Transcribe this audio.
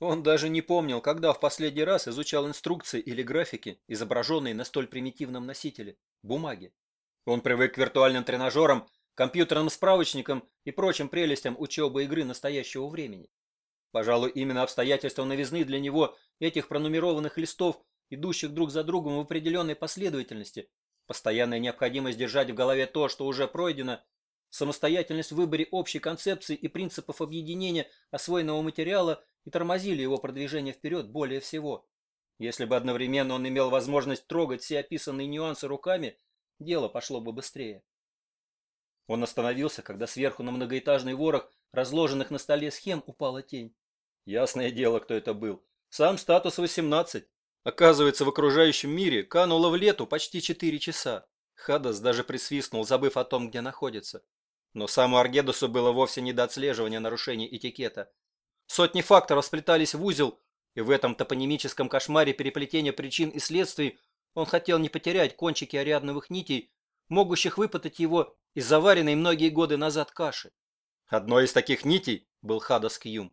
Он даже не помнил, когда в последний раз изучал инструкции или графики, изображенные на столь примитивном носителе – бумаге. Он привык к виртуальным тренажерам, компьютерным справочникам и прочим прелестям учебы игры настоящего времени. Пожалуй, именно обстоятельства новизны для него этих пронумерованных листов, идущих друг за другом в определенной последовательности, постоянная необходимость держать в голове то, что уже пройдено, самостоятельность в выборе общей концепции и принципов объединения освоенного материала и тормозили его продвижение вперед более всего. Если бы одновременно он имел возможность трогать все описанные нюансы руками, дело пошло бы быстрее. Он остановился, когда сверху на многоэтажный ворох, разложенных на столе схем, упала тень. Ясное дело, кто это был. Сам статус 18. Оказывается, в окружающем мире кануло в лету почти 4 часа. Хадас даже присвистнул, забыв о том, где находится. Но саму Аргедусу было вовсе не до отслеживания нарушений этикета. Сотни факторов сплетались в узел, и в этом топонимическом кошмаре переплетения причин и следствий он хотел не потерять кончики ариадновых нитей, могущих выпутать его из заваренной многие годы назад каши. Одной из таких нитей был Хадас Кьюм.